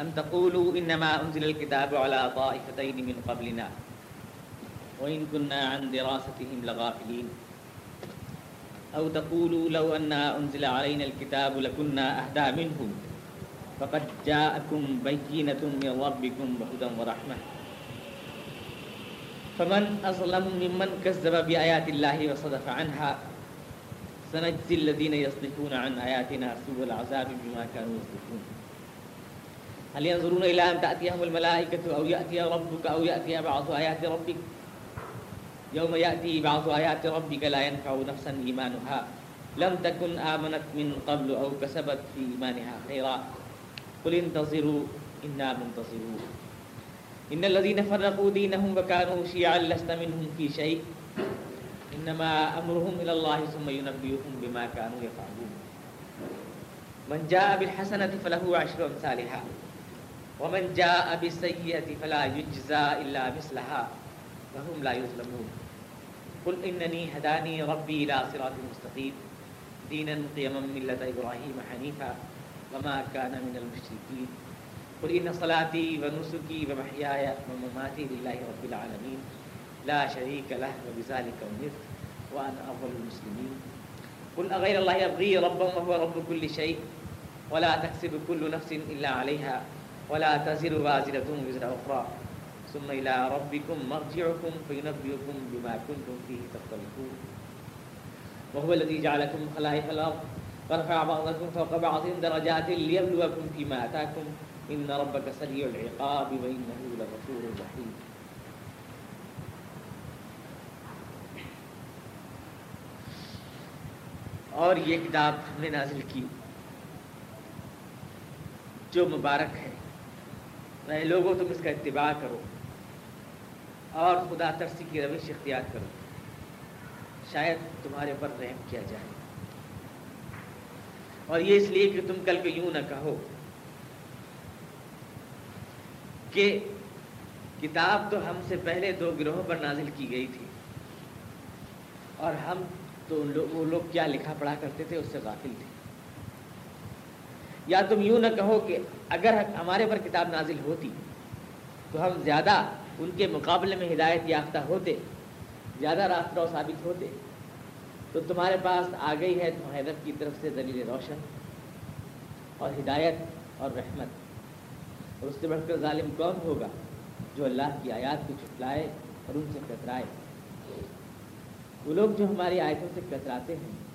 أن تقولوا إنما أنزل الكتاب على طائفتين من قبلنا وإن كنا عن دراستهم لغافلين أو تقولوا لو أن أنزل علينا الكتاب لكنا أهدى منهم فقد جاءكم بينة من ربكم وهدى ورحمة فمن أظلم ممن كذب بآيات الله وصدف عنها سنجزي الذين يصدفون عن آياتنا سوء العذاب بما كانوا يصدفون هل ينظرون إلى أن تأتيهم الملائكة أو يأتي ربك أو يأتي بعض آيات ربك يوم يأتي بعض آيات ربك لا ينفع نفسا إيمانها لم تكن آمنت من قبل أو كسبت في إيمانها خيرا قل انتظروا إنا منتظرون إن الذين فرقوا دينهم وكانوا شيعا لست منهم في شيء إنما أمرهم إلى الله ثم ينبئهم بما كانوا يفعلون من جاء بالحسنة فله عشر أمثالها ومن جاء بالسيئة فلا يجزى إلا مثلها وهم لا يظلمون. قل إنني هداني ربي إلى صراط مستقيم. دينا، قيما، ملة إبراهيم حنيفا وما كان من المشركين. قل إن صلاتي ونسكي ومحياي ومماتي لله رب العالمين. لا شريك له وبذلك أمرت وأنا أفضل المسلمين. قل أغير الله يبغي ربا وهو رب كل شيء ولا تكسب كل نفس إلا عليها ولا تزر وازرة وزر أخرى. ثم إلى ربكم مرجعكم فينبئكم بما كنتم فيه تختلفون. وهو الذي جعلكم خلائف الأرض. ورفع بعضكم فوق بعض درجات ليبلوكم فيما آتاكم. إن ربك سريع العقاب وإنه لغفور رحيم. اور یہ کتاب ہم نے نازل کی، جو مبارک ہے نئے لوگوں تم اس کا اتباع کرو اور خدا ترسی کی روش اختیار کرو شاید تمہارے پر رحم کیا جائے۔ اور یہ اس لیے کہ تم کل کو یوں نہ کہو کہ کتاب تو ہم سے پہلے دو گروہوں پر نازل کی گئی تھی۔ اور ہم تو وہ لوگ کیا لکھا پڑھا کرتے تھے، اس سے غافل تھے۔ یا تم یوں نہ کہو کہ اگر ہمارے پر کتاب نازل ہوتی تو ہم زیادہ ان کے مقابلے میں ہدایت یافتہ ہوتے، زیادہ راستہ ثابت ہوتے۔ تو تمہارے پاس آ گئی ہے حیدر کی طرف سے دلیل روشن اور ہدایت اور رحمت۔ اور اس سے بڑھ کر ظالم کون ہوگا جو اللہ کی آیات کو چھٹلائے اور ان سے کترائے؟ وہ لوگ جو ہماری آیتوں سے کتراتے ہیں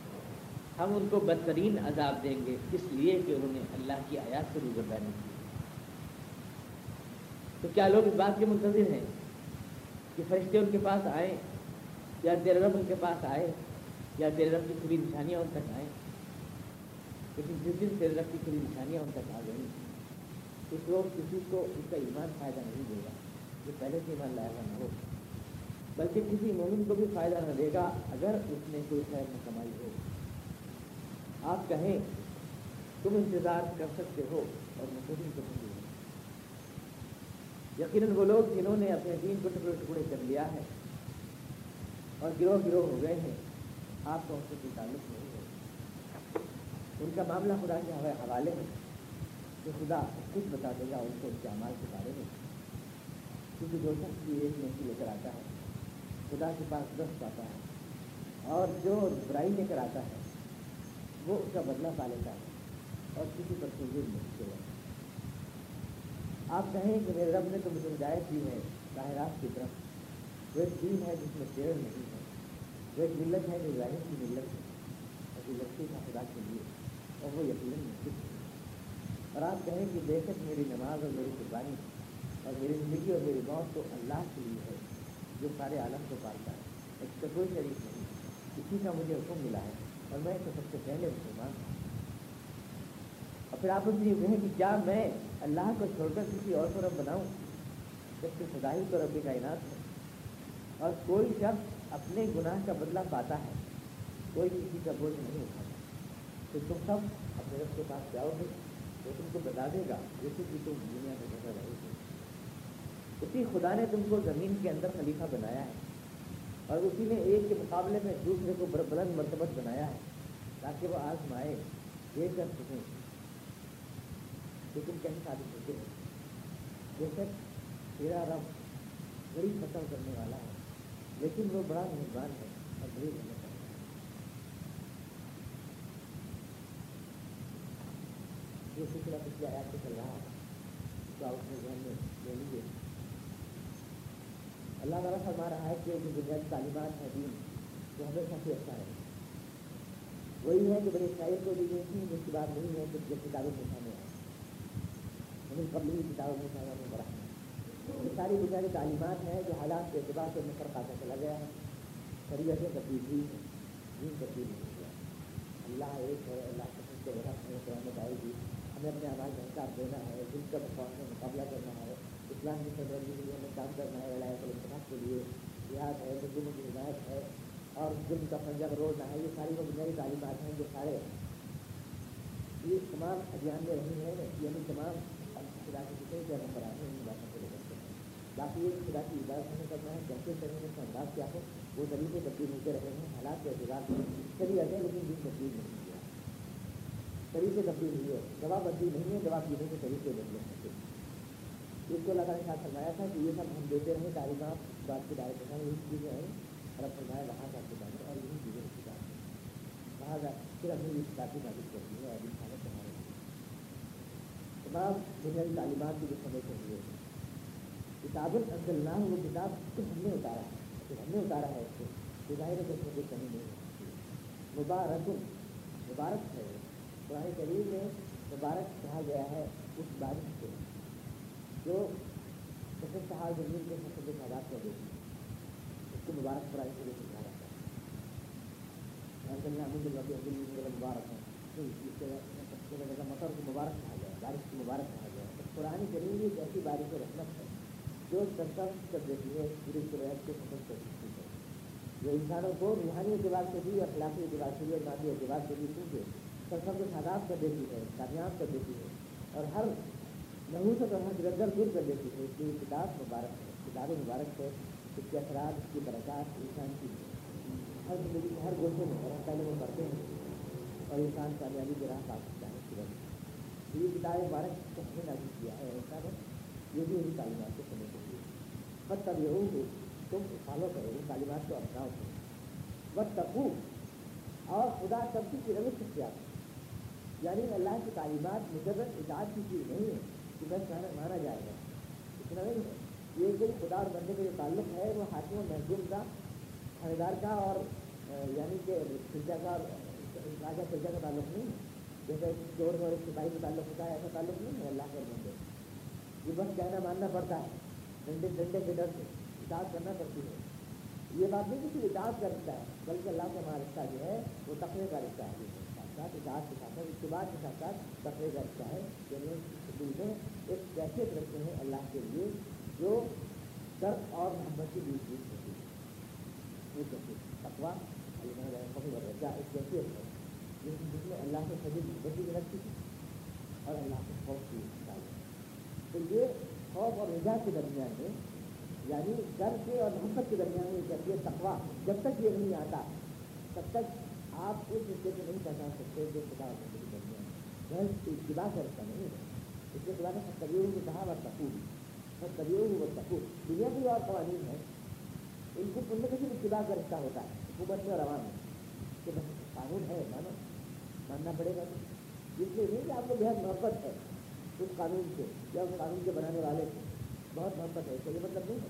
ہم ان کو بدترین عذاب دیں گے، اس لیے کہ انہوں نے اللہ کی آیات سے روزردانی کی تو کیا لوگ اس بات کے منتظر ہیں کہ فرشتے ان کے پاس آئیں، یا تیرے رب ان کے پاس آئے، یا تیرے رب کی کھلی نشانیاں ان تک آئیں؟ لیکن جس دن تیرے رب کی کھلی نشانیاں ان تک آ گئیں، اس وقت کسی کو اس کا ایمان فائدہ نہیں دے گا، جو پہلے سے ایمان لایا نہ ہو۔ بلکہ کسی مومن کو بھی فائدہ نہ دے گا اگر اس نے کوئی خیر نہ کمائی ہو۔ آپ کہیں، تم انتظار کر سکتے ہو اور میں خود یقیناً وہ لوگ جنہوں نے اپنے دین کو ٹکڑے ٹکڑے کر لیا ہے اور گروہ گروہ ہو گئے ہیں، آپ کا ان سے کوئی تعلق نہیں ہے۔ ان کا معاملہ خدا کے حوالے میں کہ خدا خود بتا دے گا ان کو ان کے اعمال کے بارے میں۔ کیونکہ جو شخص بھی ایک نیکی لے کر آتا ہے، خدا کے پاس دس پاتا ہے اور جو برائی لے کر آتا ہے وہ اس کا بدلہ پا لیتا ہے اور کسی پر کوئی نہیں چھوڑا آپ کہیں کہ میرے رب نے تو مجھے ہدایت دی ہے ظاہرات کی طرف۔ وہ ایک دین ہے جس میں پیڑ نہیں ہے۔ وہ ایک ملت ہے جو ظاہر کی ملت ہے۔ اور جو لڑکی کا خدا کے لیے۔ اور وہ یقیناً مشکل ہے۔ اور آپ کہیں کہ بے شک میری نماز اور میری قربانی اور میری زندگی اور میری موت تو اللہ کے لیے ہے، جو سارے عالم کو پالتا ہے۔ اس کا کوئی شریک نہیں۔ اسی کا مجھے حکم ملا ہے۔ اور میں تو سب سے پہلے مسلمان ہوں اور پھر آپ ان سے یہ کہیں کہ کیا میں اللہ کو چھوڑ کر کسی اور کو رب بناؤں؟ جبکہ خدا ہی تو رب کائنات ہے۔ اور کوئی شخص اپنے گناہ کا بدلہ پاتا ہے، کوئی کسی کا بوجھ نہیں اٹھاتا۔ تو تم سب اپنے رب کے پاس جاؤ گے، وہ تم کو بتا دے گا۔ جیسے کہ تم دنیا میں رہے گی اسی خدا نے تم کو زمین کے اندر خلیفہ بنایا ہے۔ اور اسی نے ایک کے مقابلے میں دوسرے کو بلند مرتبت بنایا ہے، تاکہ وہ آزمائے، یہ کر سکیں۔ لیکن کہیں ثابت ہوتے ہیں؟ جیسے تیرا رب بڑی ختم کرنے والا ہے، لیکن وہ بڑا مہربان ہے اور بڑی محنت ہے۔ یہ سلسلہ پچھلے آیات سے چل رہا ہے تو آپ اپنے ذہن میں لے لیجیے اللہ تعالیٰ فرما رہا ہے کہ جو بنیادی تعلیمات ہیں دین، وہ ہمیشہ سے اچھا ہے۔ وہی ہے جو بڑے شاعر کو دی گئی تھی جس کی بات نہیں ہے کہ جب کتابیں میں آئے لیکن قبل ہی کتابوں میں سامنے میں پڑھا ہے۔ یہ ساری بنیادی تعلیمات ہیں جو حالات کے اعتبار سے مفر آتا چلا گیا ہے۔ شریعتیں تبدیل ہوئی ہیں۔ دین تبدیل نہیں ہوا اللہ ایک ہے، اللہ کے سب سے بڑا ہمیں قیامت آئے گی۔ ہمیں اپنے آواز کا حساب دینا ہے، دل کا مقابلہ کرنا ہے۔ اسلام کی سرگرمی کے لیے ہمیں کام کرنا ہے لڑائی کے انتخاب کے لیے جہاد ہے مجرموں کی ہدایت ہے اور ظلم کا پنجہ روڑنا ہے، یہ ساری وہ بنیادی تعلیمات ہیں جو سارے یہ تمام ابھیان میں رہی ہیں یعنی تمام خدا کی کتنے کے نمبر آتے ہیں ان باتوں کو لے کر باقی یہ خدا کی عبادت ہمیں کرنا ہے، کیسے کریں گے، اس کا انداز کیا ہو وہ طریقے تبدیل ہوتے رہے ہیں، حالات کے اعتبار سے چلی جاتے ہیں لیکن دن تبدیل نہیں ہوا۔ طریقے تبدیل ہوئی ہے دوا بدلی نہیں ہے دوا پینے کے طریقے بدلے ہیں۔ اس کو لگا نے ساتھ فرمایا تھا کہ یہ سب ہم دیتے رہے تعلیمات بات کی دائرے ہیں یہی چیزیں ہیں۔ اور اب فرمایا وہاں جا کے جانے اور یہی چیزیں اس کتاب وہاں جا پھر اپنی یہ کتاب کی نازک کرتی ہے اور انسانوں تمہارے تمام بنیادی تعلیمات کی جو سمے سے ہوئے کتاب اصل نہ وہ کتاب صرف ہم نے اتارا ہے۔ صرف ہم نے اتارا ہے اس کو۔ تو ظاہر ہے کہ اس میں کوئی کمی نہیں ہے۔ مبارک مبارک ہے۔ قرآن کریم میں مبارک کہا گیا ہے اس بارش سے جو سفید زمین کے سفید تعداد کو دیتی ہے، اس کو مبارک پڑھائی کے لیے سکھا ہے مبارک ہے۔ مطلب کو مبارک کہا گیا بارش کو مبارک کہا گیا تو قرآن کریم بھی ایک ایسی بارش رحمت ہے جو سرسم کر دیتی ہے، پوری شرائط کو ختم کر دیتی ہے۔ جو انسانوں کو روحانی اعتبار سے بھی، اخلاقی اعتبار سے بھی، اور مادی اعتبار سے بھی کیونکہ سرسم کو شاداب کر دیتی ہے، کامیاب کر دیتی ہے۔ اور ہر نحوست اور حد رگر دور کر دیتی ہے اس کی کتاب مبارک ہے، کتاب مبارک ہے، اس کے اثرات، اس کی برکات انسان کی ہر زندگی کے ہر گوشے میں، ہر پہلے وہ پڑھتے ہیں اور انسان کامیابی کے راہ پا سکتا ہے، اس یہ کتاب مبارک کس نے نازل کیا ہے؟ ایسا ہے، یہ بھی ان تعلیمات کو سمجھ سکتی ہے بس تب یہ ہو تم فالو کرو ان تعلیمات کو اپناؤ کرو بس تبو اور خدا سب کی روش اختیار یعنی اللہ کی تعلیمات مجرد اجاز کی چیز نہیں ہے۔ کہ بس مانا جائے گا۔ اتنا نہیں ہے۔ یہ کوئی خدا اور بندے کا جو تعلق ہے، وہ حاکم و محدود کا، خریدار کا اور یعنی کہ سرجا کا راجا سرجا کا تعلق نہیں ہے۔ جیسے چور اور سپاہی کا تعلق ہوتا ہے، ایسا تعلق نہیں ہے۔ اللہ کے بندے یہ بس کہنا ماننا پڑتا ہے۔ ڈنڈے ڈنڈے کے ڈر سے اطاعت کرنا پڑتی ہے۔ یہ بات نہیں کہ صرف اطاعت کا رشتہ ہے، بلکہ اللہ کا ہمارا رشتہ جو ہے، وہ تقرے کا رشتہ ہے۔ ساتھ ساتھ اطاعت کے ساتھ ساتھ اتباع کے ساتھ ساتھ تقرے کا رشتہ ہے یعنی دل میں ایک کیفیت رکھتے ہیں اللہ کے لیے، جو در اور محبت کی بیچ بیچ ہوتی ہے۔ یہ کیفیت اقوا رجا ایک کیفیت ہے، جس جس میں اللہ سے سبھی محبت بھی رکھتی ہے اور اللہ کے خوف کی تعلق تو یہ خوف اور رجا کے درمیان میں یعنی ڈر کے اور محبت کے درمیان میں کیفیت تقوا جب تک یہ نہیں آتا، تب تک آپ اس رشتے کو نہیں پہچان سکتے جو خدا اور کے درمیان وہ اتباع کا رشتہ نہیں ہے اس کے خلاف طبیعوں نے کہا وہ تقور اور طبیعوں وہ تقور دنیا کی اور قوانین ہیں۔ ان کو ان میں کسی اتباع کا رشتہ ہوتا ہے۔ حکومت میں اور عوام میں۔ کہ بس قانون ہے، مانو۔ ماننا پڑے گا۔ اس لیے نہیں کہ آپ کو بےحد محبت ہے اس قانون سے یا اس قانون کے بنانے والے سے۔ بہت محبت ہے، اس کا یہ مطلب نہیں ہے۔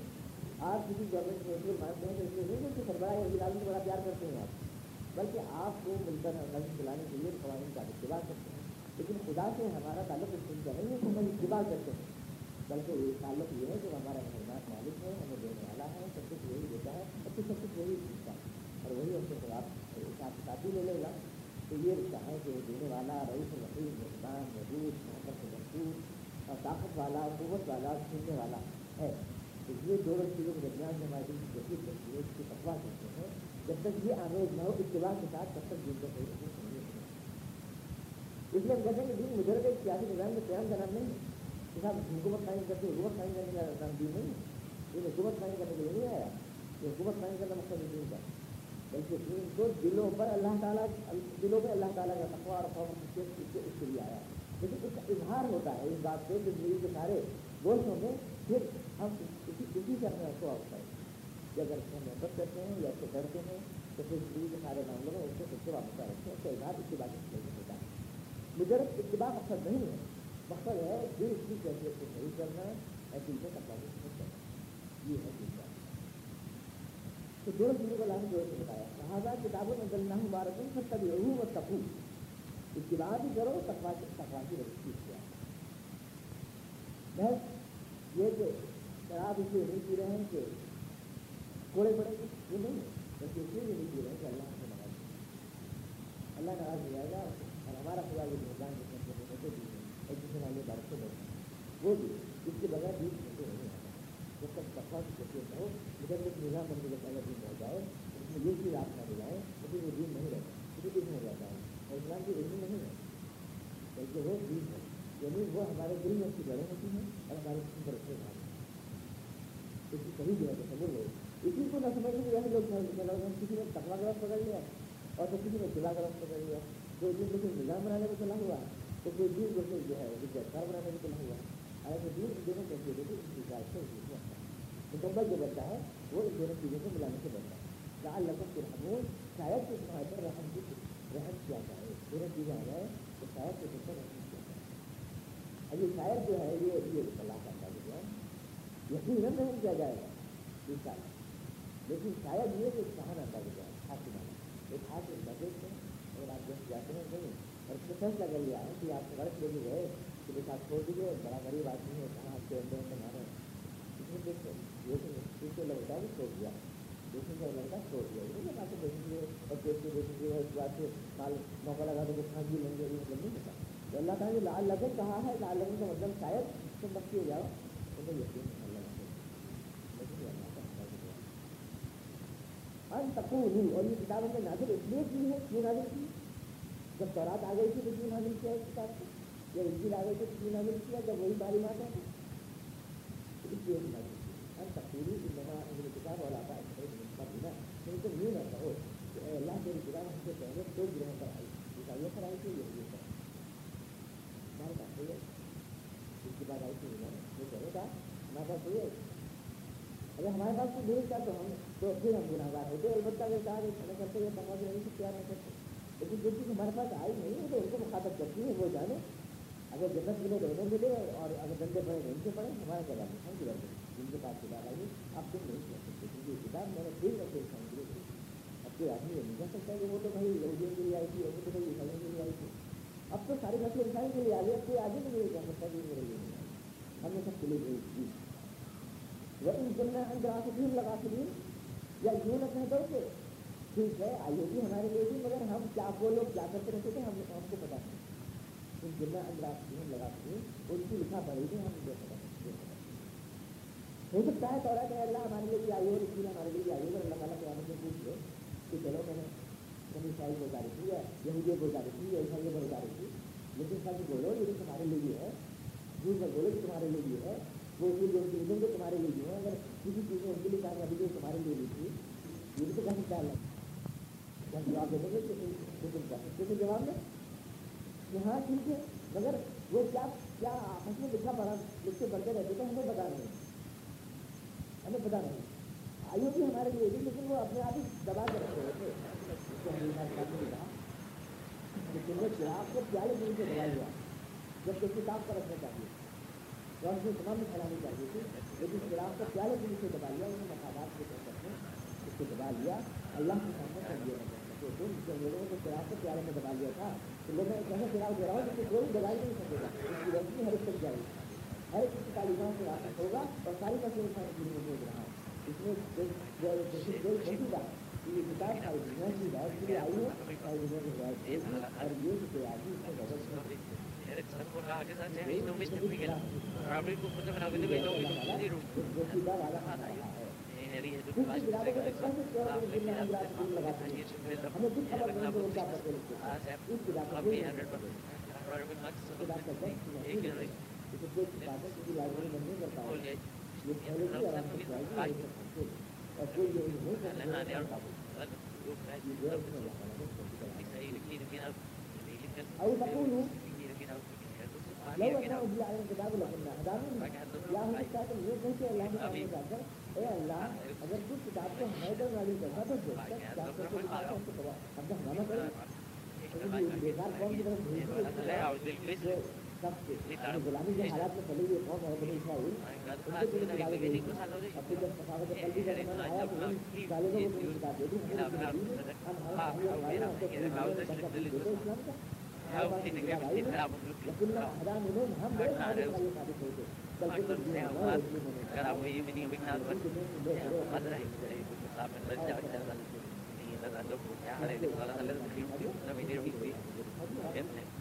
آپ کسی گورنمنٹ کو مطلب مانتے ہیں تو اس لیے نہیں کہ سربراہ یا کو بڑا پیار کرتے ہیں آپ۔ بلکہ آپ کو مل کر چلانے کے لیے قوانین کا اتباع کرتے ہیں۔ لیکن خدا سے ہمارا تعلق اس کا نہیں ہے کہ ہم اتباع کرتے ہیں۔ بلکہ یہ تعلق یہ ہے کہ ہمارا مہربان مالک ہے، ہمیں دینے والا ہے، سب کچھ وہی دیتا ہے اور پھر سب کچھ وہی پوچھتا ہے۔ اور وہی ہم سے خلاف ساتھ ساتھی لے لے گا۔ تو یہ رشتہ ہے کہ وہ دینے والا، رئیس وسیع مہربان محبوب محبت سے محفوظ اور طاقت والا، قوت والا، سننے والا ہے۔ تو یہ دونوں چیزوں کے درمیان میں ہمارے دل کی کوشش کرتی ہے اس کی تقوا کرتے ہیں۔ جب تک یہ آمیز نہ ہو، اتباع کے ساتھ تب تک دل کو صحیح رکھیں اس لیے ہم کہتے ہیں کہ دین مجرد ایک سیاسی نظام میں قیام کا نام نہیں۔ ہے کہ صاحب حکومت قائم کرتے حکومت قائم کرنے کا نام دین نہیں ہے۔ یہ حکومت قائم کرنے کے لیے نہیں آیا۔ یہ حکومت قائم کرنا مقصد دین کا بلکہ دین کو دلوں پر اللہ تعالیٰ، دلوں پہ اللہ تعالیٰ کا تقوا اور قوم اس کے لیے آیا۔ لیکن اس کا اظہار ہوتا ہے، اس بات سے زندگی کے سارے گوشتوں میں، پھر ہم اسی اسی سے اپنے کو آؤٹ کریں۔ کہ اگر اس میں محبت کرتے ہیں یا اس سے ڈرتے ہیں، تو پھر زندگی کے سارے معاملوں میں اس سے خود سے واپس رکھتے ہیں۔ اس کا اظہار اس کی بات ہوتا ہے۔ مجرد اتباع مقصد نہیں ہے۔ مقصد ہے دل اس کی کیفیت کو صحیح کرنا اور دل میں کپڑا کرنا۔ یہ ہے دل کا تو دونوں چیزوں کو لانے جو بتایا۔ لہٰذا کتابوں میں دلنا مبارک سب تبھی روح اور تقو اتباع بھی کرو تقوا کی تقوا کی رجسٹری کیا بس یہ کہ شراب اس لیے نہیں پی رہے ہیں کہ کوڑے پڑے گی یہ نہیں ہے۔ بس اس لیے نہیں پی رہے کہ اللہ سے ناراض اللہ ناراض ہو جائے گا اور ہمارا خدا یہ نظام جس میں چھوٹے چھوٹے بھی اور جس میں والے بارش سے بڑھتے وہ بھی۔ اس کے بغیر بھی چھوٹے نہیں آتا جب تک تقوا کی کیفیت ہو ادھر ایک نظام بن کے اگر دن ہو جائے اس میں یہ چیز آپ نہ ملائے تو پھر وہ دین نہیں رہتا۔ کسی دن ہو جاتا ہے۔ اور اسلام کی علم نہیں ہے۔ بلکہ وہ دین ہے۔ یعنی وہ ہمارے دل میں اس کی جڑیں ہوتی ہیں اور ہمارے جسم پر رکھے جاتے ہیں۔ اس کی صحیح جو ہے تو سمجھ اسی کو نہ سمجھ لیں ایسے لوگ کسی نے تقوا گرف پکڑ لیا اور تو کسی نے چلا گرف پکڑ لیا کوئی دن کو نظام بنانے کو چلا ہوا تو کوئی دین کو جو ہے گرفتار بنانے کو چلا ہوا ایسے دین ان دونوں کیسے دیکھے اس حساب سے مکمل جو بچہ ہے وہ ان دونوں چیزوں کو ملانے سے بچتا ہے لال لفظ کے حمول شاید کہ تمہارے پر رحم کی رحم کیا جائے دونوں چیزیں آ جائے تو شاید کہ تم پر رحم کیا جائے ابھی شاید جو ہے یہ یہ صلاح کرتا جو ہے یقیناً رحم کیا جائے گا اس سال لیکن شاید یہ کہ کہاں آتا ہے جائے حاصل ایک ہاتھ حاصل بجٹ ہے، اور آپ جب جاتے ہیں نہیں اور اس کو فیصلہ کر لیا ہے کہ آپ غلط لے کے گئے، کہ بس آپ چھوڑ دیجیے بڑا غریب آدمی ہے، کہاں آپ کے اندر اندر مارے اس میں دیکھتے لیکن اس کو لڑکا بھی چھوڑ دیا۔ دیکھیں گے لڑکا چھوڑ دیا، یہ بات کو دیکھیں گے اور دیکھ کے دیکھیں گے اس بات سے کال موقع لگا تو کچھ بھی لیں گے، یہ مطلب نہیں ہوتا۔ اللہ تعالیٰ نے لال لگن کہا ہے لال لگن کا مطلب شاید تم بخشی ہو جاؤ تو میں یقین اللہ لیکن اللہ کا ان تقول اور یہ کتاب ہم نے نازل اس لیے کی ہے کیوں نازل کی جب دورات آ گئی تھی تو کیوں نازل کیا اس کتاب کو جب انجیل آ گئی تھی تو کیوں نازل کیا؟ جب وہی تعلیمات ہے اس لیے نازل کی ان تقولی کی نما انگل کتاب اور آتا ہے بنا ان کو یوں نہ کہو کہ اے اللہ تیری کتاب ہم سے پہلے دو گرہوں پر آئی۔ عیسائیوں پر آئی تھی یہ یہ پر ہمارے پاس یہ اس کے بعد آئی تھی یہ کہنے کا ہمارے پاس یہ اگر ہمارے پاس کوئی دور تھا تو ہم تو پھر ہم گناہ گار ہوتے البتہ اگر کہا کہ کھڑے کرتے ہیں سمجھ نہیں سکتے نہیں کرتے لیکن جو چیز ہمارے پاس آئی نہیں ہے تو ان کو مخاطب کرتی ہے وہ جانے اگر جنت ملے تو انہیں ملے اور اگر گندے پڑے تو ان سے پڑے ہمارا کیا جانے ہم کدھر جن کے پاس کتاب آئی اب تم نہیں کر سکتے کیونکہ یہ کتاب میں نے پھر رکھے انسان کے لیے اب کوئی آدمی یہ نہیں کہہ سکتا کہ وہ تو بھائی یہودیوں کے لیے آئی تھی وہ تو بھائی عیسائیوں کے لیے آئی تھی اب تو سارے مسئلے انسان کے لیے آ گئے اب کوئی آدمی نہیں کہہ سکتا کہ میرے لیے نہیں آئی ہم نے سب کے لیے بھیج دی وہ ان کرنا اندر آسدین لگا سکیں یا یوں نہ کہہ دو کہ ٹھیک ہے، آئی ہوگی ہمارے لیے بھی، مگر ہم کیا وہ لوگ کیا کرتے رہتے تھے، ہم ہم کو پتا نہیں۔ ان کرنا اندر آسدین لگا سکیں ان کی لکھا پڑی تھی ہم دے پتا ہو سکتا ہے تو کہ اللہ ہمارے لیے بھی آئی ہو اس لیے ہمارے لیے بھی آئی ہو اللہ تعالیٰ کے آنے سے پوچھ لو کہ چلو میں نے کبھی شاہی گزاری کی ہے یہودی گزاری کی ہے عیسائی گزاری کی، لیکن سچ بولو، یہ تمہارے لیے بھی ہے۔ جھوٹ میں بولو کہ تمہارے لیے بھی ہے۔ وہ جو جو تمہارے لیے بھی ہیں اگر کسی چیز میں ان کے لیے کامیابی جو تمہارے لیے بھی یہ بھی تو کہیں خیال ہے جب جواب دیں گے کہ جواب میں کہ ہاں ٹھیک ہے مگر وہ کیا کیا آپس میں لکھا پڑا لکھ کے پڑھتے رہتے تھے ہمیں بتا نہیں ہمیں پتا نہیں آئی ہوگی ہمارے لیے بھی لیکن وہ اپنے آپ ہی دبا کے رکھے ہوئے تھے لیکن وہ چراغ کو پیالے دن سے دبا لیا جبکہ کتاب پر رکھنا چاہیے روشنی تمام میں پھیلانی چاہیے۔ تھی لیکن چراغ کا پیالے دن سے دبا لیا انہوں نے مفادات کے طور پر اس کو دبا لیا اللہ کے سامنے کر دیا تو تم لوگوں کو چراغ کے پیالے میں دبا لیا تھا تو لوگوں نے کیسے چراغ دے رہا ہوں جس کوئی دبائی نہیں سکے گا اس کی روشنی ہر ایک تک جائے گی ہر ایک کی تعلیمات سے واقف ہوگا اور ساری کا مسئلے سارے دن میں بھیج رہا ہے اس میں جو چھوٹی بات کہ یہ کتاب ساری دنیا کی بات کے لیے آئی ہے ساری دنیا کی بات ہے اور یہ کہ آدمی ہے یہ پہلے بھی أو تقول لو أنه أنزل علينا كتاب لكنا هدانا یا ہم چاہتے ہیں یہ نہیں کہ اللہ نے کہا جا کر اے اللہ اگر تو کتاب کو حیدر والی کرتا تو جو کتاب کو کتاب کو تو اب تو ہمارا کرے بیکار قوم کی طرف بھیج دو سب سے غلامی کے حالات میں پڑی ہوئی قوم ہے بنی اسرائیل ان کے لیے کتابیں بھیجی اب پھر جب سخاوت قلبی کا زمانہ آیا تو ان طالبوں کو بھی کتاب دے دی ہم ہمارے بھائی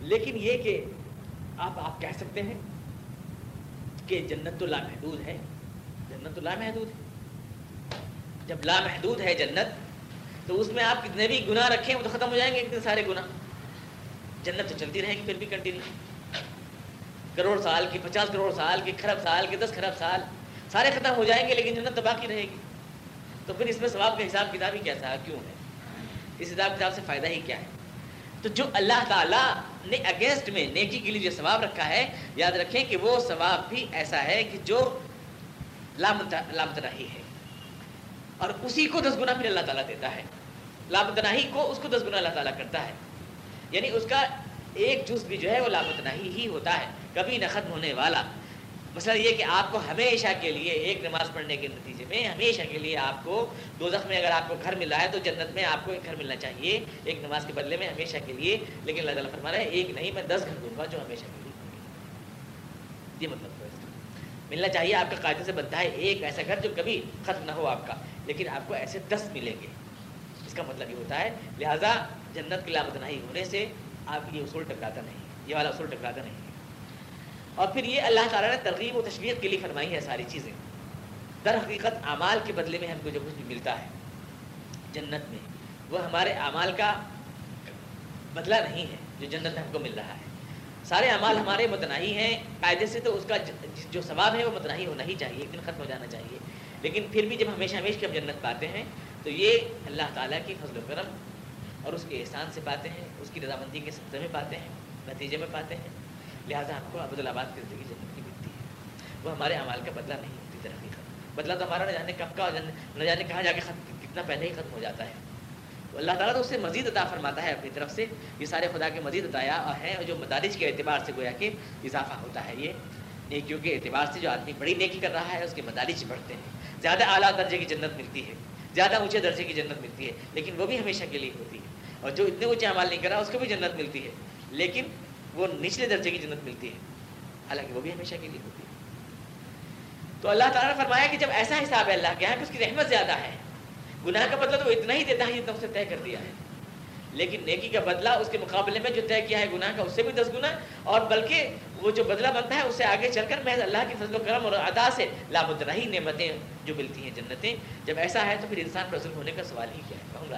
لیکن یہ کہ آپ آپ کہہ سکتے ہیں کہ جنت تو لامحدود ہے۔ جنت تو لامحدود ہے۔ جب لامحدود ہے جنت، تو اس میں آپ کتنے بھی گناہ رکھیں، وہ تو ختم ہو جائیں گے اتنے سارے گناہ۔ جنت تو چلتی رہے گی پھر بھی کنٹینیو کروڑ سال کی، پچاس کروڑ سال کی، خرب سال کی، دس خرب سال، سارے ختم ہو جائیں گے، لیکن جنت تو باقی رہے گی۔ تو پھر اس میں ثواب کا حساب کتاب ہی کیسا کیوں ہے؟ اس حساب کتاب سے فائدہ ہی کیا ہے؟ تو جو اللہ تعالیٰ نے اگینسٹ میں نیکی کے لیے جو ثواب رکھا ہے، یاد رکھیں کہ وہ ثواب بھی ایسا ہے کہ جو لامتناہی ہے۔ اور اسی کو دس گنا پھر اللہ تعالیٰ دیتا ہے۔ لامتناہی کو اس کو دس گنا اللہ تعالیٰ کرتا ہے۔ یعنی اس کا ایک جز بھی جو ہے وہ لامتناہی ہی ہوتا ہے۔ کبھی نہ ختم ہونے والا۔ مسئلہ یہ کہ آپ کو ہمیشہ کے لیے ایک نماز پڑھنے کے نتیجے میں ہمیشہ کے لیے آپ کو دو میں اگر آپ کو گھر ملا ہے تو جنت میں آپ کو ایک گھر ملنا چاہیے، ایک نماز کے بدلے میں ہمیشہ کے لیے۔ لیکن اللہ تعالیٰ فرما رہا ہے، ایک نہیں، میں دس گھر دوں گا جو ہمیشہ کے لیے۔ یہ مطلب ہے۔ ملنا چاہیے، آپ کا قاعدے سے بنتا ہے ایک ایسا گھر جو کبھی ختم نہ ہو آپ کا، لیکن آپ کو ایسے دس ملیں گے۔ اس کا مطلب یہ ہوتا ہے، لہٰذا جنت کی لامت نہیں ہونے سے آپ یہ اصول ٹکراتا نہیں۔ یہ والا اصول ٹکراتا نہیں۔ اور پھر یہ اللہ تعالیٰ نے ترغیب و تشویق کے لیے فرمائی ہے ساری چیزیں۔ در حقیقت اعمال کے بدلے میں ہم کو جو کچھ بھی ملتا ہے جنت میں، وہ ہمارے اعمال کا بدلہ نہیں ہے جو جنت میں ہم کو مل رہا ہے۔ سارے اعمال ہمارے متناہی ہیں، قاعدے سے تو اس کا جو ثواب ہے وہ متناہی ہونا ہی چاہیے، ایک دن ختم ہو جانا چاہیے۔ لیکن پھر بھی جب ہمیشہ ہمیشہ ہم جنت پاتے ہیں، تو یہ اللہ تعالیٰ کی فضل و کرم اور اس کے احسان سے پاتے ہیں، اس کی رضامندی کے سبزے میں پاتے ہیں، نتیجے میں پاتے ہیں۔ لہٰذا آپ کو عبد الآباد کی زندگی جنت کی ملتی ہے۔ وہ ہمارے اعمال کا بدلہ نہیں ہوتی ترقی ختم بدلہ تو ہمارا نہ جانے کب کا نہ جانے کہاں جا کے ختم کتنا پہلے ہی ختم ہو جاتا ہے۔ تو اللہ تعالیٰ تو اس سے مزید عطا فرماتا ہے اپنی طرف سے۔ یہ سارے خدا کے مزید عطایا ہیں اور جو مدارج کے اعتبار سے گویا کہ اضافہ ہوتا ہے یہ۔ نیکیوں کے اعتبار سے جو آدمی بڑی نیکی کر رہا ہے، اس کے مدارج بڑھتے ہیں۔ زیادہ اعلیٰ درجے کی جنت ملتی ہے۔ زیادہ اونچے درجے کی جنت ملتی ہے۔ لیکن وہ بھی ہمیشہ کے لیے ہوتی ہے۔ اور جو اتنے اونچے عمال نہیں کر رہا، اس کو بھی جنت ملتی ہے۔ لیکن وہ نچلے درجے کی جنت ملتی ہے۔ حالانکہ وہ بھی ہمیشہ کے لیے ہوتی ہے۔ تو اللہ تعالیٰ نے فرمایا کہ جب ایسا حساب ہے اللہ کے یہاں کہ اس کی رحمت زیادہ ہے، گناہ کا بدلہ تو وہ اتنا ہی دیتا ہے جتنا اسے طے کر دیا ہے۔ لیکن نیکی کا بدلہ اس کے مقابلے میں جو طے کیا ہے گناہ کا، اس سے بھی دس گنا، اور بلکہ وہ جو بدلہ بنتا ہے، اس سے آگے چل کر محض اللہ کی فضل و کرم اور ادا سے لامدرہی نعمتیں جو ملتی ہیں جنتیں۔ جب ایسا ہے تو پھر انسان پر ظلم ہونے کا سوال ہی کیا ہے؟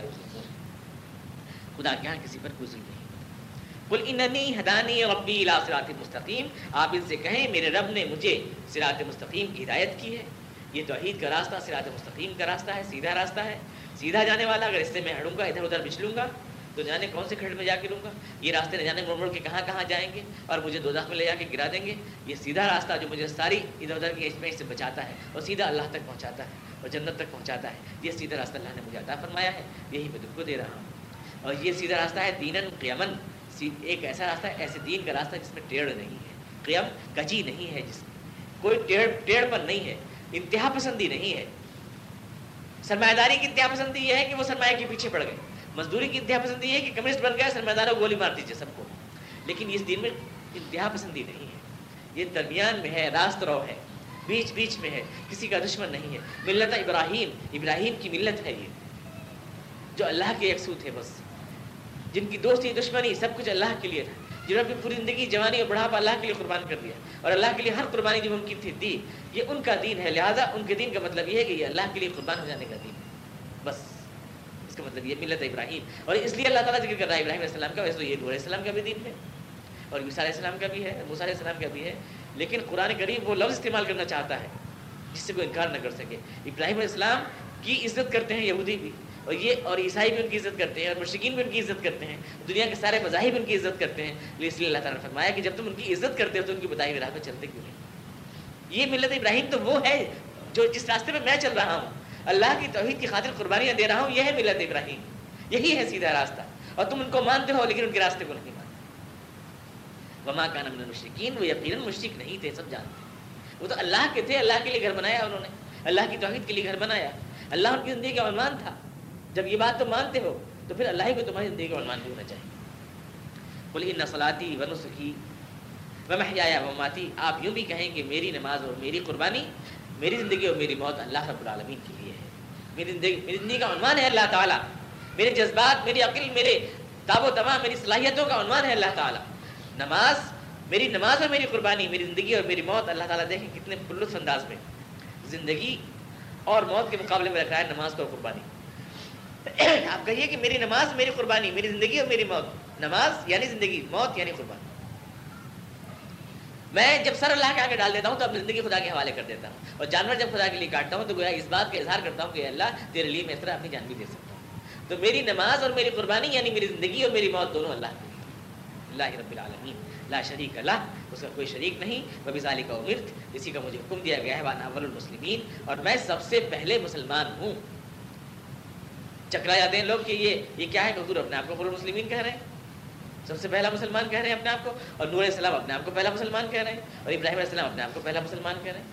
خدا کے یہاں کسی پر کوئی ظلم نہیں۔ بول اننی ہدانی ربی الا صراط مستقیم آپ ان سے کہیں، میرے رب نے مجھے صراط مستقیم کی ہدایت کی ہے۔ یہ توحید کا راستہ سرات مستقیم کا راستہ ہے، سیدھا راستہ ہے۔ سیدھا جانے والا اگر اس سے میں ہڑوں گا، ادھر ادھر بچلوں گا، تو جانے کون سے کھڑ میں جا کے لوں گا؟ یہ راستے نہ جانے، مڑ مڑ کے کہاں کہاں جائیں گے؟ اور مجھے دو میں لے جا کے گرا دیں گے۔ یہ سیدھا راستہ جو مجھے ساری ادھر ادھر کی اسپیس سے بچاتا ہے اور سیدھا اللہ تک پہنچاتا ہے اور جنت تک پہنچاتا ہے۔ یہ سیدھا راستہ اللہ نے مجھے عطا فرمایا ہے۔ یہی میں تم کو دے رہا ہوں۔ اور یہ سیدھا راستہ ہے دین قیمن جی، ایک ایسا راستہ ہے، ایسے دین کا راستہ جس میں ٹیڑھ نہیں ہے، قیم کجی نہیں ہے جس کوئی ٹیڑھ ٹیڑھ پر نہیں ہے، انتہا پسندی نہیں ہے۔ سرمایہ داری کی انتہا پسندی یہ ہے کہ وہ سرمایہ کے پیچھے پڑ گئے۔ مزدوری کی انتہا پسندی یہ ہے کہ کمیونسٹ بن گیا سرمایہ داروں گولی مار دیجیے سب کو۔ لیکن اس دن میں انتہا پسندی نہیں ہے۔ یہ درمیان میں ہے، راست رو ہے، بیچ بیچ میں ہے، کسی کا دشمن نہیں ہے۔ ملت ابراہیم ابراہیم کی ملت ہے یہ، جو اللہ کے یکسو تھے بس۔ جن کی دوستی دشمنی سب کچھ اللہ کے لیے تھا۔ جنہوں نے پوری زندگی، جوانی اور بڑھاپا اللہ کے لیے قربان کر دیا۔ اور اللہ کے لیے ہر قربانی جو ممکن تھی، دی۔ یہ ان کا دین ہے۔ لہٰذا ان کے دین کا مطلب یہ ہے کہ یہ اللہ کے لیے قربان ہو جانے کا دین ہے۔ بس۔ اس کا مطلب یہ ملت ابراہیم۔ اور اس لیے اللہ تعالیٰ ذکر کر رہا ہے ابراہیم علیہ السلام کا، ویسے تو یہ نور السلام کا بھی دین ہے۔ اور علیہ السلام کا بھی ہے علیہ السلام کا بھی ہے۔ لیکن قرآن کریم وہ لفظ استعمال کرنا چاہتا ہے، جس سے کوئی انکار نہ کر سکے۔ ابراہیم علیہ السلام کی عزت کرتے ہیں یہودی بھی۔ اور یہ اور عیسائی بھی ان کی عزت کرتے ہیں اور مشکین بھی ان کی عزت کرتے ہیں، دنیا کے سارے مذاہب ان کی عزت کرتے ہیں۔ اس لیے اللہ تعالیٰ نے فرمایا کہ جب تم ان کی عزت کرتے ہو تو ان کی بتائی ہوئی راہ پہ چلتے کیوں نہیں؟ یہ ملت ابراہیم تو وہ ہے جو جس راستے میں میں چل رہا ہوں، اللہ کی توحید کی خاطر قربانیاں دے رہا ہوں، یہ ہے ملت ابراہیم۔ یہی ہے سیدھا راستہ۔ اور تم ان کو مانتے ہو لیکن ان کے راستے کو نہیں مانتے۔ وما کا نمن مشرقین وہ یقیناً مشرق نہیں تھے، سب جانتے وہ تو اللہ کے تھے، اللہ کے لیے گھر بنایا انہوں نے۔ اللہ کی توحید کے لیے گھر بنایا۔ اللہ ان کی زندگی کا عنوان تھا۔ جب یہ بات تم مانتے ہو، تو پھر اللہ ہی کو تمہاری زندگی کا عنوان بھی ہونا چاہیے۔ بولے ان نسلاتی و نسخی و محیا و ماتی آپ یوں بھی کہیں کہ میری نماز اور میری قربانی، میری زندگی اور میری موت اللہ رب العالمین کے لیے ہے۔ میری زندگی میری زندگی کا عنوان ہے اللہ تعالیٰ۔ میرے جذبات، میری عقل، میرے تاب و تمام، میری صلاحیتوں کا عنوان ہے اللہ تعالیٰ۔ نماز، میری نماز اور میری قربانی، میری زندگی اور میری موت، اللہ تعالیٰ دیکھیں کتنے پرلطف انداز میں۔ زندگی اور موت کے مقابلے میں رکھا ہے نماز کو قربانی۔ آپ کہیے کہ میری نماز میری قربانی، میری زندگی اور میری موت۔ نماز یعنی زندگی، موت یعنی قربانی۔ میں جب سر اللہ کے آگے ڈال دیتا ہوں تو اپنی زندگی خدا کے حوالے کر دیتا ہوں۔ اور جانور جب خدا کے لیے کاٹتا ہوں تو گویا اس بات کا اظہار کرتا ہوں کہ اللہ، تیرے لیے میں اس طرح اپنی جان بھی دے سکتا ہوں۔ تو میری نماز اور میری قربانی یعنی میری زندگی اور میری موت دونوں اللہ کے اللہ رب العالمین۔ لا شریک اللہ اس کا کوئی شریک نہیں۔ وہ بزالی کا امرت، اسی کا مجھے حکم دیا گیا ہے، وانا اول المسلمین۔ اور میں سب سے پہلے مسلمان ہوں۔ چکرا جاتے ہیں لوگ کہ یہ یہ کیا ہے؟ کہ حضور اپنے آپ کو اول کہہ رہے ہیں۔ سب سے پہلا مسلمان کہہ رہے ہیں اپنے آپ کو، اور نور السلام اپنے آپ کو پہلا مسلمان کہہ رہے ہیں، اور ابراہیم علیہ السلام اپنے آپ کو پہلا مسلمان کہہ رہے ہیں۔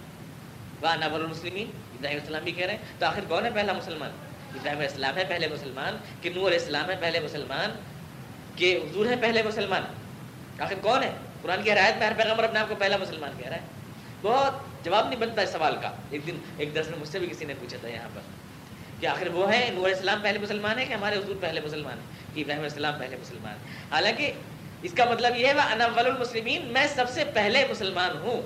وانا اول المسلمین ابراہیم السلام بھی کہہ رہے ہیں۔ تو آخر کون ہے پہلا مسلمان؟ ابراہیم علیہ السلام ہے پہلے مسلمان کہ نور علیہ السلام ہے پہلے مسلمان کہ حضور ہے پہلے مسلمان؟ آخر کون ہے؟ قرآن کی ہدایت میں ہر پیغمبر اپنے آپ کو پہلا مسلمان کہہ رہا ہے۔ بہت جواب نہیں بنتا اس سوال کا۔ ایک دن ایک درس میں مجھ سے بھی کسی نے پوچھا تھا یہاں پر۔ کہ آخر وہ ہے نور السلام پہلے مسلمان ہے کہ ہمارے حضور پہلے مسلمان ہیں کہ ابراہیم السلام پہلے مسلمان حالانکہ اس کا مطلب یہ ہے وہ انول المسلمین میں سب سے پہلے مسلمان ہوں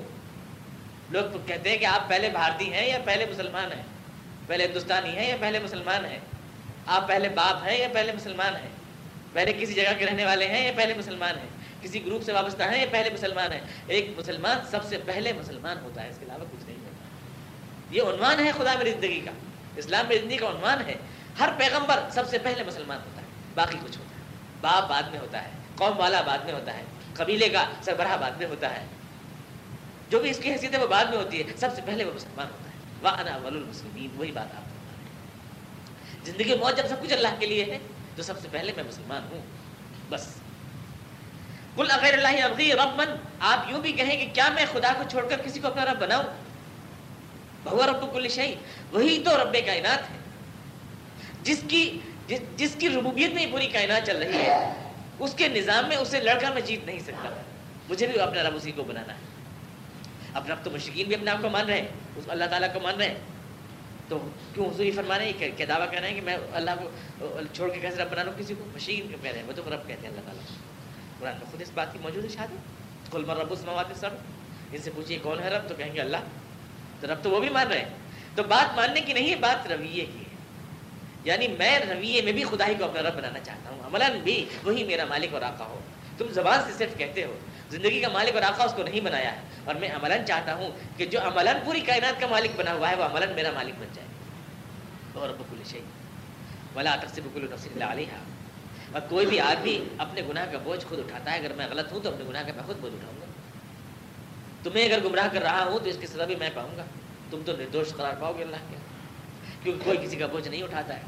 لوگ کہتے ہیں کہ آپ پہلے بھارتی ہیں یا پہلے مسلمان ہیں پہلے ہندوستانی ہیں یا پہلے مسلمان ہیں آپ پہلے باپ ہیں یا پہلے مسلمان ہیں پہلے کسی جگہ کے رہنے والے ہیں یا پہلے مسلمان ہیں کسی گروپ سے وابستہ ہیں یا پہلے مسلمان ہیں ایک مسلمان سب سے پہلے مسلمان ہوتا ہے اس کے علاوہ کچھ نہیں ہوتا یہ عنوان ہے خدا میری زندگی کا اسلام میری زندگی کا عنوان ہے، ہر پیغمبر سب سے پہلے مسلمان ہوتا ہے، باقی کچھ ہوتا ہے۔ باپ بعد میں ہوتا ہے، قوم والا بعد میں ہوتا ہے، قبیلے کا سربراہ بعد میں ہوتا ہے۔ جو بھی اس کی حیثیت ہے وہ بعد میں ہوتی ہے، سب سے پہلے وہ مسلمان ہوتا ہے۔ وہ انا ول المسلمین وہی بات آپ زندگی موت جب سب کچھ اللہ کے لیے ہے، تو سب سے پہلے میں مسلمان ہوں۔ بس۔ کل اغیر اللہ ابغی رب من آپ یوں بھی کہیں کہ کیا میں خدا کو چھوڑ کر کسی کو اپنا رب بناؤں؟ بہو رب کل شہی وہی تو رب کائنات ہے. جس کی جس, جس کی ربوبیت میں پوری کائنات چل رہی ہے اس کے نظام میں اسے لڑکا میں جیت نہیں سکتا. مجھے بھی اپنا رب اسی کو بنانا ہے. اپنا تو مشکین بھی اپنے آپ کو مان رہے ہیں. اس اللہ تعالیٰ کو مان رہے ہیں. تو کیوں حضور فرما رہے ہیں؟ کیا دعویٰ کر رہے ہیں کہ میں اللہ کو چھوڑ کے کیسے رب بنا لوں؟ کسی کو مشین کہہ رہے ہیں. وہ تو رب کہتے ہیں اللہ تعالیٰ. قرآن میں خود اس بات کی موجود ہے شادی کل مر رب اس مواد سب ان سے پوچھیے کون ہے رب؟ تو کہیں گے اللہ. تو رب تو وہ بھی مان رہے ہیں۔ تو بات ماننے کی نہیں ہے بات رویے کی ہے۔ یعنی میں رویے میں بھی خدا ہی کو اپنا رب بنانا چاہتا ہوں۔ عملاً بھی وہی میرا مالک اور آقا ہو۔ تم زبان سے صرف کہتے ہو، زندگی کا مالک اور آقا اس کو نہیں بنایا ہے۔ اور میں عملاً چاہتا ہوں کہ جو عملاً پوری کائنات کا مالک بنا ہوا ہے، وہ عملاً میرا مالک بن جائے۔ اور بکل شہید ولا تقسیم بکل اللہ علیہ اور کوئی بھی آدمی اپنے گناہ کا بوجھ خود اٹھاتا ہے۔ اگر میں غلط ہوں تو اپنے گناہ کا میں خود بوجھ اٹھاؤں گا۔ تمہیں اگر گمراہ کر رہا ہوں تو اس کی سزا بھی میں پاؤں گا۔ تم تو نردوش قرار پاؤ گے اللہ کے۔ کیونکہ کوئی کسی کا بوجھ نہیں اٹھاتا ہے۔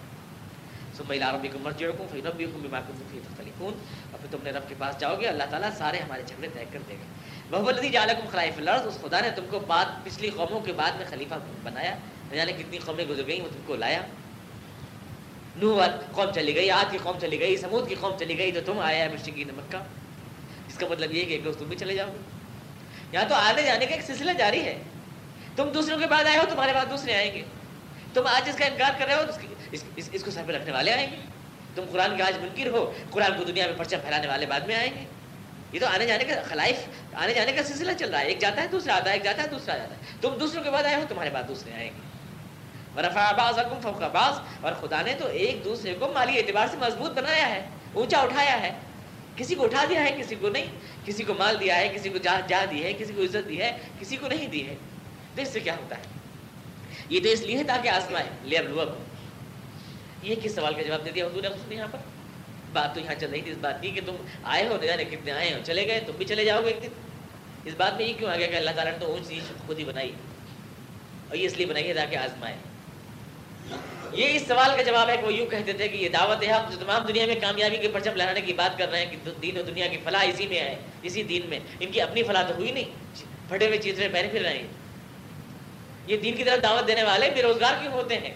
سب میں ربی کو مرجع رکھوں پھر ربی کو بیمار تختلفون۔ اور پھر تم نے رب کے پاس جاؤ گے، اللہ تعالیٰ سارے ہمارے جھگڑے طے کر دے گا۔ وہ ندی جالکم خلائف الارض اس خدا نے تم کو بعد پچھلی قوموں کے بعد میں خلیفہ بنایا۔ یعنی کتنی قومیں گزر گئیں، وہ تم کو لایا۔ نوح قوم چلی گئی آج کی قوم چلی گئی سمود کی قوم چلی گئی، تو تم آیا ہے مشرقین مکہ۔ اس کا مطلب یہ کہ ایک روز تم بھی چلے جاؤ گے۔ یہاں تو آنے جانے کا ایک سلسلہ جاری ہے۔ تم دوسروں کے بعد آئے ہو تمہارے بعد دوسرے آئیں گے۔ تم آج اس کا انکار کر رہے ہو اس, اس, اس کو سر پہ رکھنے والے آئیں گے۔ تم قرآن کے آج منکر ہو قرآن کو دنیا میں پرچم پھیلانے والے بعد میں آئیں گے۔ یہ تو آنے جانے کا خلائف آنے جانے کا سلسلہ چل رہا ہے۔ ایک جاتا ہے دوسرا آتا ہے ایک جاتا ہے دوسرا جاتا ہے۔ تم دوسروں کے بعد آئے ہو تمہارے بعد دوسرے آئیں گے۔ ورفا باز حکم فوق باز اور خدا نے تو ایک دوسرے کو مالی اعتبار سے مضبوط بنایا ہے اونچا اٹھایا ہے۔ کسی کو اٹھا دیا ہے، کسی کو نہیں، کسی کو مال دیا ہے، کسی کو جا جا دی ہے، کسی کو عزت دی ہے، کسی کو نہیں دی ہے۔ تو اس سے کیا ہوتا ہے؟ یہ تو اس لیے ہے تاکہ آزمائے، لے اب لوگ یہ کس سوال کا جواب دے دیا حضور نے یہاں پر؟ بات تو یہاں چل رہی تھی، اس بات کی کہ تم آئے ہو جانے کتنے آئے ہو، چلے گئے، تم بھی چلے جاؤ گے ایک دن۔ اس بات میں یہ کیوں آ گیا کہ اللہ تعالیٰ نے تو اونچ نیچ خود ہی بنائی؟ اور یہ اس لیے بنائی ہے تاکہ آزمائے۔ یہ اس سوال کا جواب ہے کہ وہ یوں کہتے تھے کہ یہ دعوت ہے جو تمام دنیا میں کامیابی کے پرچم لہرانے کی بات کر رہے ہیں کہ دین و دنیا کی فلاح اسی میں ہے اسی دین میں۔ ان کی اپنی فلاح تو ہوئی نہیں۔ پھٹے ہوئے چیزیں پہنے پھر رہے ہیں۔ یہ دین کی طرف دعوت دینے والے بے روزگار کیوں ہوتے ہیں؟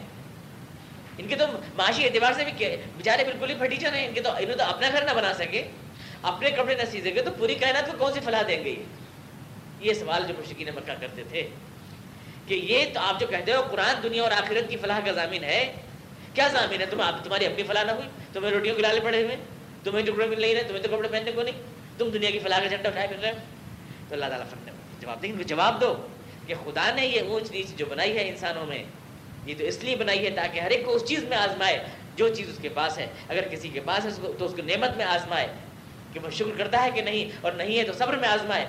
ان کے تو معاشی اعتبار سے بھی بیچارے بالکل ہی پھٹیچر ہیں۔ ان کے تو انہوں تو اپنا گھر نہ بنا سکے۔ اپنے کپڑے نہ سی سکے تو پوری کائنات کو کون سی فلاح دیں گے؟ یہ سوال جو مشکین مکہ کرتے تھے۔ کہ یہ تو آپ جو کہتے ہو قرآن دنیا اور آخرت کی فلاح کا ضامین ہے، کیا ضامین ہے؟ تم آپ تمہاری اپنی فلاح نہ ہوئی، تمہیں روٹیوں کے لالے پڑے ہوئے، تمہیں ٹکڑے مل نہیں رہے، تمہیں تو کپڑے پہننے کو نہیں، تم دنیا کی فلاح کا جھنڈا اٹھائے پھر رہے تو اللہ تعالیٰ فرنے جواب دیں جواب دو کہ خدا نے یہ اونچ نیچ جو بنائی ہے انسانوں میں، یہ تو اس لیے بنائی ہے تاکہ ہر ایک کو اس چیز میں آزمائے، جو چیز اس کے پاس ہے۔ اگر کسی کے پاس ہے تو اس کو نعمت میں آزمائے کہ وہ شکر کرتا ہے کہ نہیں، اور نہیں ہے تو صبر میں آزمائے۔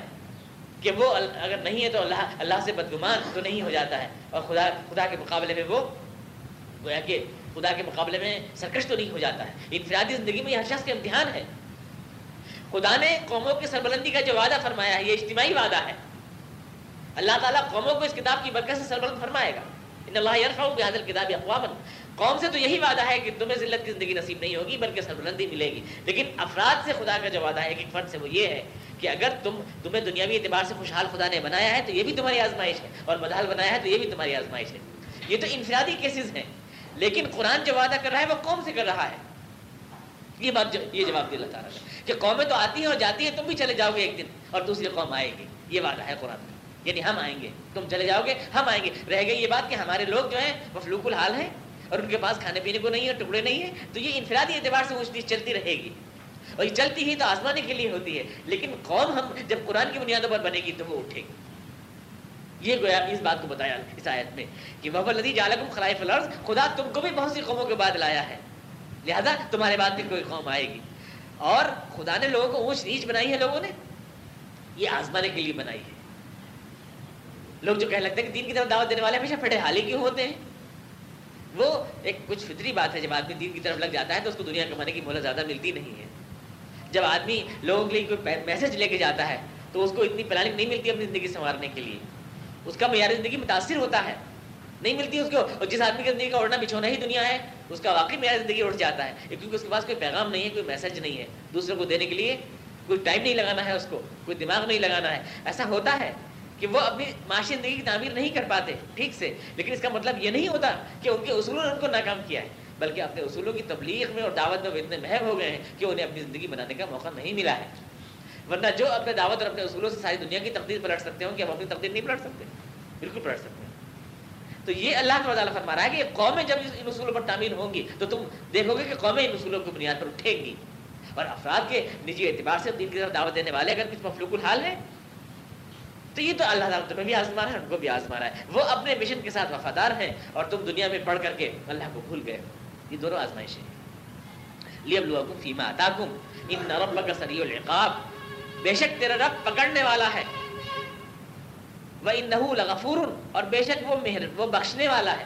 کہ وہ اگر نہیں ہے تو اللہ اللہ سے بدگمان تو نہیں ہو جاتا ہے۔ اور خدا خدا کے مقابلے میں وہ گویا کہ خدا کے مقابلے میں سرکش تو نہیں ہو جاتا ہے۔ انفرادی زندگی میں یہ ہر شخص کا امتحان ہے۔ خدا نے قوموں کی سربلندی کا جو وعدہ فرمایا ہے، یہ اجتماعی وعدہ ہے۔ اللہ تعالیٰ قوموں کو اس کتاب کی برکت سے سربلند فرمائے گا۔ ان اللہ یرفع بهذا الكتاب اقواما. قوم سے تو یہی وعدہ ہے کہ تمہیں ذلت کی زندگی نصیب نہیں ہوگی، بلکہ سربلندی ملے گی۔ لیکن افراد سے خدا کا جو وعدہ ہے، ایک ایک فرد سے وہ یہ ہے کہ اگر تم، تمہیں دنیاوی اعتبار سے خوشحال خدا نے بنایا ہے، تو یہ بھی تمہاری آزمائش ہے۔ اور بدحال بنایا ہے، تو یہ بھی تمہاری آزمائش ہے۔ یہ تو انفرادی کیسز ہیں۔ لیکن قرآن جو وعدہ کر رہا ہے، وہ قوم سے کر رہا ہے۔ یہ بات جو، یہ جواب دے اللہ تعالیٰ کہ قومیں تو آتی ہیں اور جاتی ہیں، تم بھی چلے جاؤ گے ایک دن اور دوسری قوم آئے گی۔ یہ وعدہ ہے قرآن کا یعنی ہم آئیں گے۔ تم چلے جاؤ گے، ہم آئیں گے۔ رہ گئی یہ بات کہ ہمارے لوگ جو ہیں وہ فلوک الحال ہیں اور ان کے پاس کھانے پینے کو نہیں ہے، ٹکڑے نہیں ہیں، تو یہ انفرادی اعتبار سے وہ چیز چلتی رہے گی۔ اور یہ چلتی ہی تو آزمانے کے لیے ہوتی ہے، لیکن قوم ہم جب قرآن کی بنیادوں پر بنے گی تو وہ اٹھے گی۔ یہ گویا اس بات کو بتایا اس آیت میں کہ محبت لدی جالکم خلائف الارض خدا تم کو بھی بہت سی قوموں کے بعد لایا ہے۔ لہذا تمہارے بعد بھی کوئی قوم آئے گی۔ اور خدا نے لوگوں کو اونچ نیچ بنائی ہے لوگوں نے، یہ آزمانے کے لیے بنائی ہے۔ لوگ جو کہنے لگتے ہیں کہ دین کی طرف دعوت دینے والے ہمیشہ پھٹے حالی کیوں ہوتے ہیں؟ وہ ایک کچھ فطری بات ہے، جب آدمی دین کی طرف لگ جاتا ہے تو اس کو دنیا کمانے کی مہلت زیادہ ملتی نہیں ہے۔ جب آدمی لوگوں کے لیے کوئی میسج لے کے جاتا ہے تو اس کو اتنی پلاننگ نہیں ملتی اپنی زندگی سنوارنے کے لیے۔ اس کا معیار زندگی متاثر ہوتا ہے۔ نہیں ملتی اس کو، اور جس آدمی کی زندگی کا اڑنا بچھونا ہی دنیا ہے، اس کا واقعی معیار زندگی اٹھ جاتا ہے۔ کیونکہ اس کے پاس کوئی پیغام نہیں ہے، کوئی میسج نہیں ہے۔ دوسروں کو دینے کے لیے کوئی ٹائم نہیں لگانا ہے اس کو، کوئی دماغ نہیں لگانا ہے۔ ایسا ہوتا ہے۔ کہ وہ اپنی معاشی زندگی کی تعمیر نہیں کر پاتے، ٹھیک سے، لیکن اس کا مطلب یہ نہیں ہوتا کہ ان کے اصولوں نے ان کو ناکام کیا ہے، بلکہ اپنے اصولوں کی تبلیغ میں اور دعوت میں وہ اتنے محب ہو گئے ہیں کہ انہیں اپنی زندگی بنانے کا موقع نہیں ملا ہے۔ ورنہ جو اپنے دعوت اور اپنے اصولوں سے ساری دنیا کی تقدیر پلٹ سکتے ہوں کہ ہم اپنی تقدیر نہیں پلٹ سکتے، بالکل پلٹ سکتے ہیں۔ تو یہ اللہ تعالیٰ فرما رہا ہے کہ قومیں جب ان اصولوں پر تعمیر ہوں گی تو تم دیکھو گے کہ قومیں ان اصولوں کی بنیاد پر اٹھیں گی۔ اور افراد کے نجی اعتبار سے دین کی طرف دعوت دینے والے اگر کچھ مفلوک الحال ہیں تو یہ تو اللہ تعالیٰ تمہیں بھی آزما رہا ہے ان کو بھی آزما رہا ہے۔ وہ اپنے مشن کے ساتھ وفادار ہیں اور تم دنیا میں پڑھ کر کے اللہ کو بھول گئے یہ دونوں آزمائشیں لیم فیما اتاکم ان ربک سریع العقاب۔ بے شک تیرا رب پکڑنے والا ہے۔ وہ انہو لغفور اور بے شک وہ مہر وہ بخشنے والا ہے۔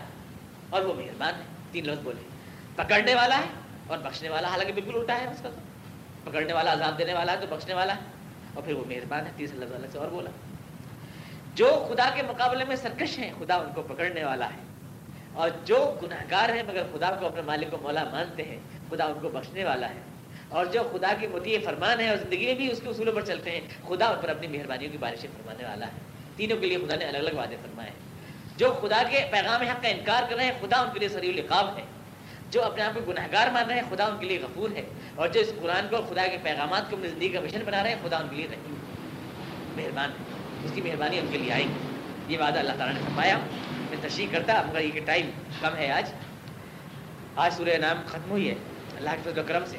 اور وہ مہربان ہے۔ تین لفظ بولے۔ پکڑنے والا ہے اور بخشنے والا۔ حالانکہ بالکل الٹا ہے اس کا۔ تو پکڑنے والا، عذاب دینے والا ہے تو بخشنے والا ہے۔ اور پھر وہ مہربان ہے تیسرے لفظ الگ سے اور بولا۔ جو خدا کے مقابلے میں سرکش ہیں، خدا ان کو پکڑنے والا ہے۔ اور جو گناہ گار ہیں، مگر خدا کو اپنے مالک کو مولا مانتے ہیں، خدا ان کو بخشنے والا ہے۔ اور جو خدا کی مدیع فرمان ہے اور زندگی میں بھی اس کے اصولوں پر چلتے ہیں، خدا ان پر اپنی مہربانیوں کی بارشیں فرمانے والا ہے۔ تینوں کے لیے خدا نے الگ الگ وعدے فرمائے ہیں۔ جو خدا کے پیغام حق کا انکار کر رہے ہیں، خدا ان کے لیے سری القاب ہے۔ جو اپنے آپ کو گناہ گار مان رہے ہیں، خدا ان کے لیے غفور ہے۔ اور جو اس قرآن کو خدا کے پیغامات کو اپنی زندگی کا مشن بنا رہے ہیں، خدا ان کے لیے رحیم مہربان ہے۔ اس کی مہربانی ان کے لیے آئے گی۔ یہ وعدہ اللہ تعالیٰ نے فرمایا۔ میں تشریح کرتا مگر یہ کہ ٹائم کم ہے آج۔ آج سورہ نام ختم ہوئی ہے، اللہ کے فضل و کرم سے۔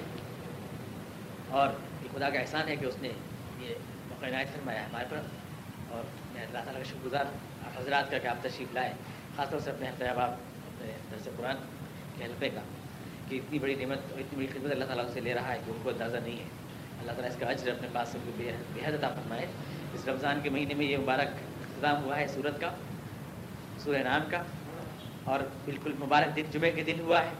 اور یہ خدا کا احسان ہے کہ اس نے یہ موقع عنایت فرمایا ہمارے پر۔ اور میں اللہ تعالیٰ کا شکر گزار آپ حضرات کا کہ آپ تشریف لائے، خاص طور سے اپنے احتیاب اپنے درس قرآن کے حلقے کا، کہ اتنی بڑی نعمت اور اتنی بڑی خدمت اللہ تعالیٰ سے لے رہا ہے کہ ان کو اندازہ نہیں ہے۔ اللہ تعالیٰ اس کا اجر اپنے پاس سے بے بے حد عطا فرمائے۔ اس رمضان کے مہینے میں یہ مبارک اختتام ہوا ہے سورت کا، سورہ نام کا، اور بالکل مبارک دن جمعے کے دن ہوا ہے۔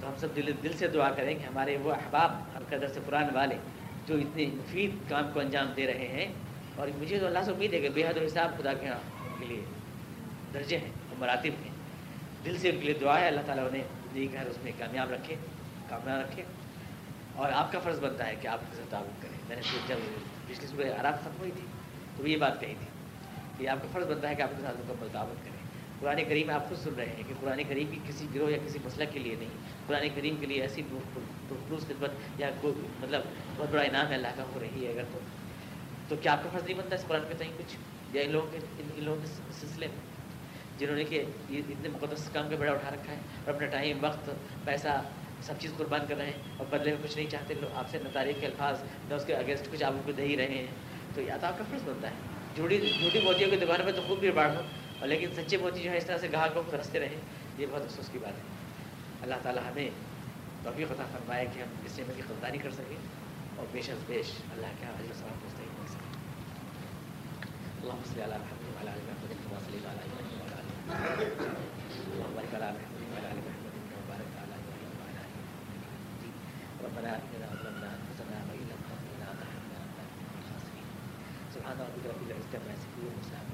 تو ہم سب دل دل سے دعا کریں کہ ہمارے وہ احباب، ہم قدر سے قرآن والے، جو اتنے مفید کام کو انجام دے رہے ہیں، اور مجھے تو اللہ سے امید ہے کہ بے حد و حساب خدا کے یہاں ان کے لیے درجے ہیں اور مراتب ہیں۔ دل سے ان کے لیے دعا ہے، اللہ تعالیٰ انہیں زندگی گھر اس میں کامیاب رکھے کامیاب رکھے۔ اور آپ کا فرض بنتا ہے کہ آپ کے ساتھ تعاون کریں۔ میں نے جب پچھلی صبح آرام ختم ہوئی تھی تو یہ بات کہی تھی کہ آپ کا فرض بنتا ہے کہ آپ کے ساتھ مکمل تعاون کریں۔ قرآن کریم آپ خود سن رہے ہیں کہ قرآن کریم کی کسی گروہ یا کسی مسئلہ کے لیے نہیں، قرآن کریم کے لیے ایسی پرخلوص خدمت یا کوئی مطلب بہت بڑا انعام ہے اللہ کا ہو رہی ہے اگر تو۔ تو کیا آپ کا فرض نہیں بنتا اس قرآن کے تئیں کچھ؟ یا ان لوگوں کے، ان لوگوں کے سلسلے میں؟ جنہوں نے کہ اتنے مقدس کام کا بڑا اٹھا رکھا ہے اور اپنا ٹائم، وقت، پیسہ، سب چیز قربان کر رہے ہیں اور بدلے میں کچھ نہیں چاہتے، لوگ آپ سے نہ تاریخ کے الفاظ، نہ اس کے اگینسٹ کچھ آپ ان کو دے ہی رہے ہیں۔ تو یا تو آپ کا فرض بنتا ہے۔ جھوٹی جھوٹی موتیوں کی دکانوں پہ تو خوب بھیڑ باڑ ہو اور لیکن سچے موتی جو ہے اس طرح سے گاہکوں کو رستے رہیں، یہ بہت افسوس کی بات ہے۔ اللہ تعالیٰ ہمیں توفیق عطا فرمائے کہ ہم اس نعمت کی خریداری کر سکیں اور پیش از پیش اللہ کے ہاں حاضر صاحب مستحق ہو سکیں اللہ صلی اللہ محمد وعلى آل محمد كما صليت على ابراهيم وعلى ال محمد۔ ربك رب العزه